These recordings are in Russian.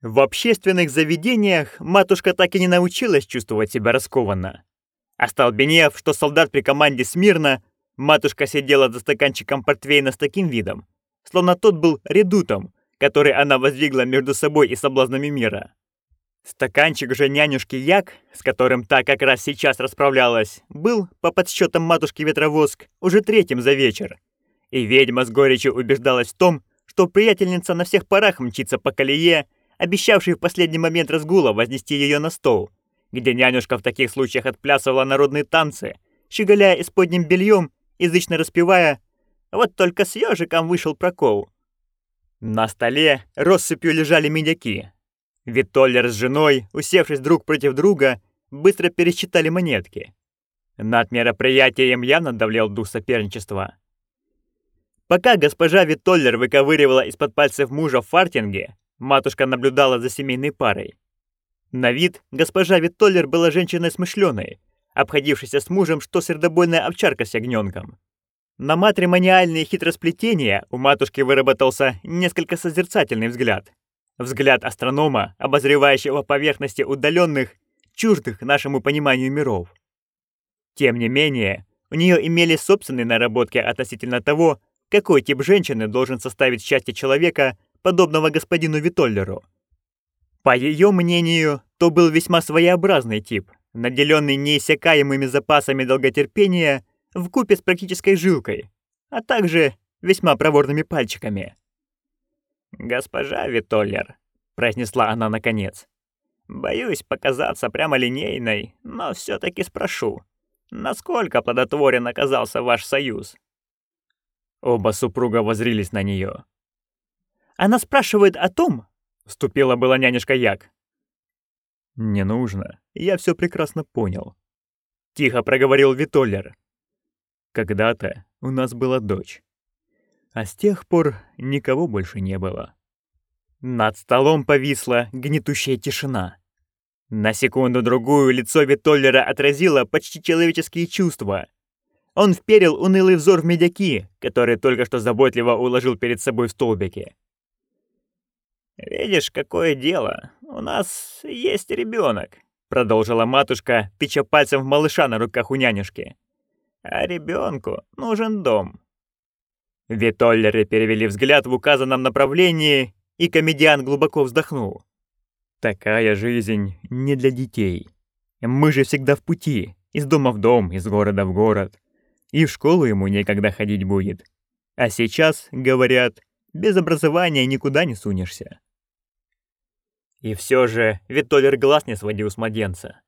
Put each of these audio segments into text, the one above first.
В общественных заведениях матушка так и не научилась чувствовать себя раскованно. Остолбенев, что солдат при команде смирно, матушка сидела за стаканчиком портвейна с таким видом, словно тот был редутом, который она воздвигла между собой и соблазнами мира. Стаканчик же нянюшки Як, с которым та как раз сейчас расправлялась, был, по подсчетам матушки Ветровоск, уже третьим за вечер. И ведьма с горечью убеждалась в том, что приятельница на всех парах мчится по колее, обещавшей в последний момент разгула вознести ее на стол, где нянюшка в таких случаях отплясывала народные танцы, щеголяя исподним бельем, язычно распевая «Вот только с ежиком вышел прокол». На столе россыпью лежали медяки. Витоллер с женой, усевшись друг против друга, быстро пересчитали монетки. Над мероприятием явно давлел дух соперничества. Пока госпожа Витоллер выковыривала из-под пальцев мужа фартинги, матушка наблюдала за семейной парой. На вид госпожа Витоллер была женщиной смышленой, обходившейся с мужем, что сердобольная овчарка с ягненком. На матримониальные хитросплетения у матушки выработался несколько созерцательный взгляд. Взгляд астронома, обозревающего поверхности удаленных, чуждых нашему пониманию миров. Тем не менее, у нее имели собственные наработки относительно того, какой тип женщины должен составить счастье человека, подобного господину Витоллеру. По ее мнению, то был весьма своеобразный тип, наделенный неиссякаемыми запасами долготерпения в купе с практической жилкой, а также весьма проворными пальчиками. «Госпожа Витоллер», — произнесла она наконец, — «боюсь показаться прямолинейной, но все таки спрошу, насколько плодотворен оказался ваш союз?» Оба супруга возрились на нее. «Она спрашивает о том», — вступила была нянюшка Як. «Не нужно, я все прекрасно понял», — тихо проговорил Витоллер. «Когда-то у нас была дочь, а с тех пор никого больше не было». Над столом повисла гнетущая тишина. На секунду-другую лицо Витоллера отразило почти человеческие чувства. Он вперил унылый взор в медяки, которые только что заботливо уложил перед собой в столбике. «Видишь, какое дело. У нас есть ребенок, продолжила матушка, тыча пальцем в малыша на руках у нянюшки. «А ребенку нужен дом». Витоллеры перевели взгляд в указанном направлении, и комедиан глубоко вздохнул. «Такая жизнь не для детей. Мы же всегда в пути, из дома в дом, из города в город. И в школу ему некогда ходить будет. А сейчас, говорят, без образования никуда не сунешься. И все же Витолер глаз не сводил с младенца.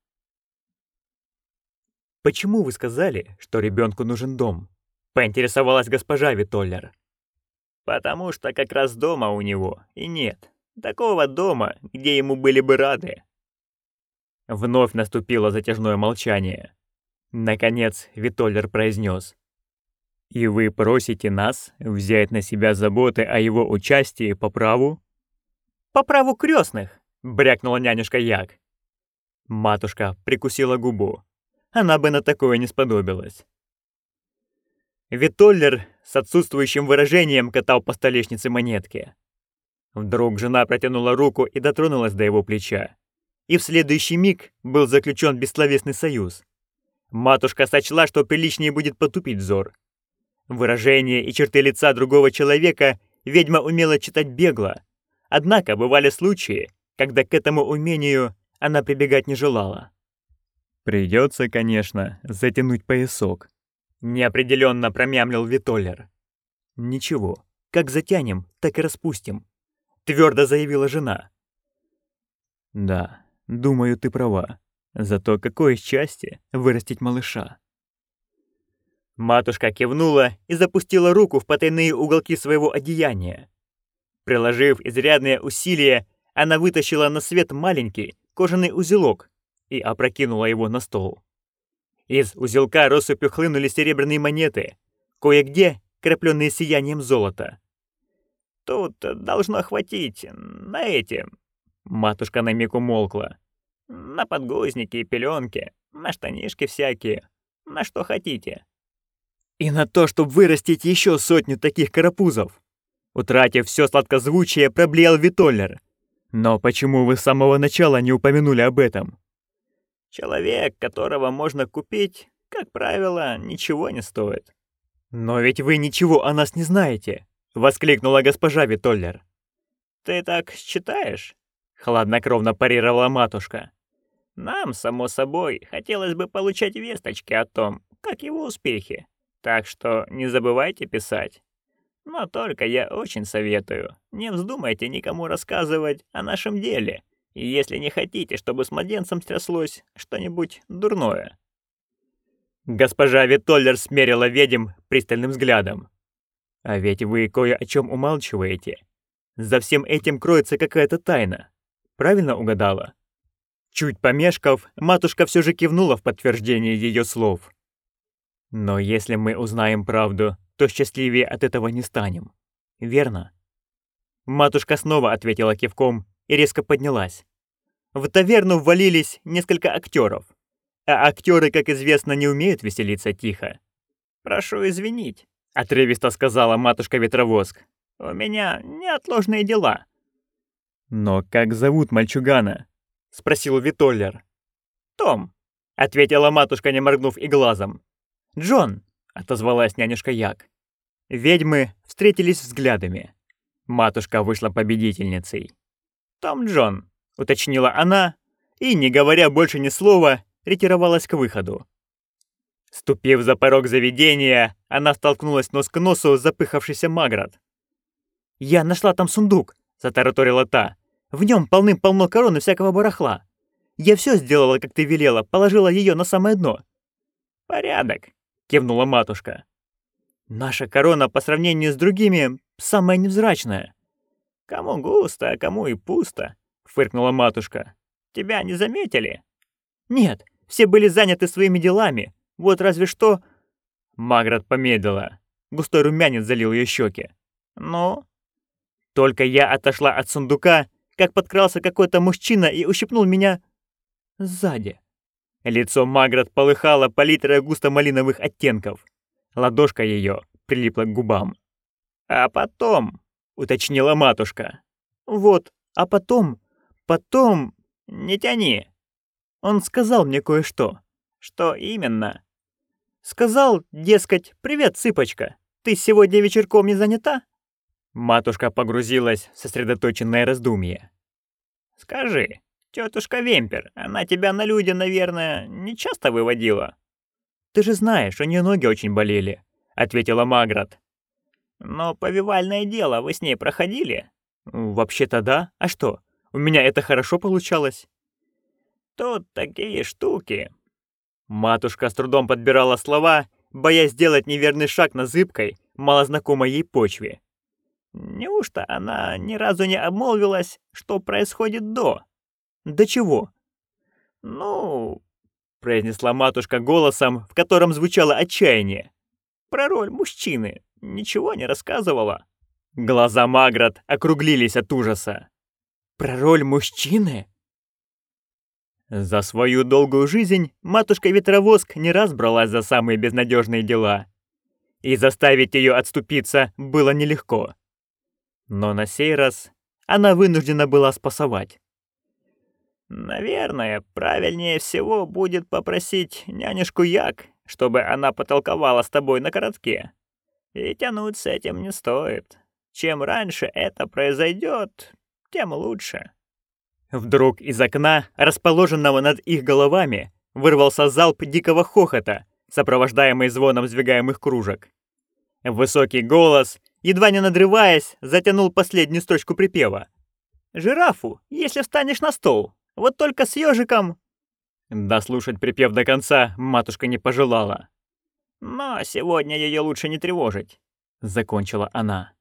«Почему вы сказали, что ребенку нужен дом?» — поинтересовалась госпожа Витоллер. «Потому что как раз дома у него и нет. Такого дома, где ему были бы рады». Вновь наступило затяжное молчание. Наконец Витоллер произнес: «И вы просите нас взять на себя заботы о его участии по праву?» «По праву крестных, брякнула нянюшка Як. Матушка прикусила губу. Она бы на такое не сподобилась. Витоллер с отсутствующим выражением катал по столешнице монетки. Вдруг жена протянула руку и дотронулась до его плеча. И в следующий миг был заключен бессловесный союз. Матушка сочла, что приличнее будет потупить взор. Выражение и черты лица другого человека ведьма умела читать бегло. Однако бывали случаи, когда к этому умению она прибегать не желала. Придется, конечно, затянуть поясок. Неопределенно промямлил Витоллер. Ничего, как затянем, так и распустим, твердо заявила жена. Да, думаю, ты права. Зато какое счастье вырастить малыша. Матушка кивнула и запустила руку в потайные уголки своего одеяния. Приложив изрядные усилия, она вытащила на свет маленький кожаный узелок и опрокинула его на стол. Из узелка россыпью хлынули серебряные монеты, кое-где крепленные сиянием золота. «Тут должно хватить на эти...» Матушка на миг умолкла. «На подгузники и пеленки, на штанишки всякие, на что хотите». «И на то, чтобы вырастить еще сотню таких карапузов!» Утратив все сладкозвучие, проблеял Витоллер. Но почему вы с самого начала не упомянули об этом? Человек, которого можно купить, как правило, ничего не стоит. Но ведь вы ничего о нас не знаете, воскликнула госпожа Витоллер. Ты так считаешь? хладнокровно парировала матушка. Нам, само собой, хотелось бы получать весточки о том, как его успехи. Так что не забывайте писать. Но только я очень советую, не вздумайте никому рассказывать о нашем деле, и если не хотите, чтобы с младенцем стряслось что-нибудь дурное. Госпожа Витоллер смерила ведьм пристальным взглядом. А ведь вы кое о чем умалчиваете. За всем этим кроется какая-то тайна. Правильно угадала? Чуть помешков, матушка все же кивнула в подтверждение ее слов. Но если мы узнаем правду, то счастливее от этого не станем. Верно? Матушка снова ответила кивком и резко поднялась. В таверну ввалились несколько актеров. А актеры, как известно, не умеют веселиться тихо. «Прошу извинить», — отрывисто сказала матушка Ветровоск. «У меня неотложные дела». «Но как зовут мальчугана?» — спросил Витоллер. «Том», — ответила матушка, не моргнув и глазом. «Джон», — отозвалась нянюшка Як. Ведьмы встретились взглядами. Матушка вышла победительницей. «Том Джон», — уточнила она, и, не говоря больше ни слова, ретировалась к выходу. Ступив за порог заведения, она столкнулась нос к носу с запыхавшейся Маград. «Я нашла там сундук», — затараторила та. В нем полным-полно корон и всякого барахла. Я все сделала, как ты велела, положила ее на самое дно». «Порядок», — кивнула матушка. «Наша корона по сравнению с другими самая невзрачная». «Кому густо, а кому и пусто», — фыркнула матушка. «Тебя не заметили?» «Нет, все были заняты своими делами. Вот разве что...» Маград помедлила. Густой румянец залил ее щеки. «Ну?» Только я отошла от сундука, как подкрался какой-то мужчина и ущипнул меня сзади. Лицо Маград полыхало палитрой густо-малиновых оттенков. Ладошка ее прилипла к губам. «А потом», — уточнила матушка. «Вот, а потом, потом...» «Не тяни!» Он сказал мне кое-что. «Что именно?» «Сказал, дескать, привет, цыпочка, ты сегодня вечерком не занята?» Матушка погрузилась в сосредоточенное раздумье. «Скажи, тетушка Вемпер, она тебя на люди, наверное, не часто выводила?» «Ты же знаешь, у нее ноги очень болели», — ответила Маград. «Но повивальное дело вы с ней проходили?» «Вообще-то да. А что, у меня это хорошо получалось?» «Тут такие штуки». Матушка с трудом подбирала слова, боясь сделать неверный шаг на зыбкой, малознакомой ей почве. Неужто она ни разу не обмолвилась, что происходит до? До чего? Ну, произнесла матушка голосом, в котором звучало отчаяние. Про роль мужчины ничего не рассказывала. Глаза Маград округлились от ужаса. Про роль мужчины? За свою долгую жизнь матушка Ветровоск не раз бралась за самые безнадежные дела. И заставить ее отступиться было нелегко. Но на сей раз она вынуждена была спасовать. «Наверное, правильнее всего будет попросить нянюшку Як, чтобы она потолковала с тобой на коротке. И тянуть с этим не стоит. Чем раньше это произойдет, тем лучше». Вдруг из окна, расположенного над их головами, вырвался залп дикого хохота, сопровождаемый звоном сдвигаемых кружек. Высокий голос едва не надрываясь, затянул последнюю строчку припева. «Жирафу, если встанешь на стол, вот только с ежиком...» Дослушать припев до конца матушка не пожелала. «Но сегодня ее лучше не тревожить», — закончила она.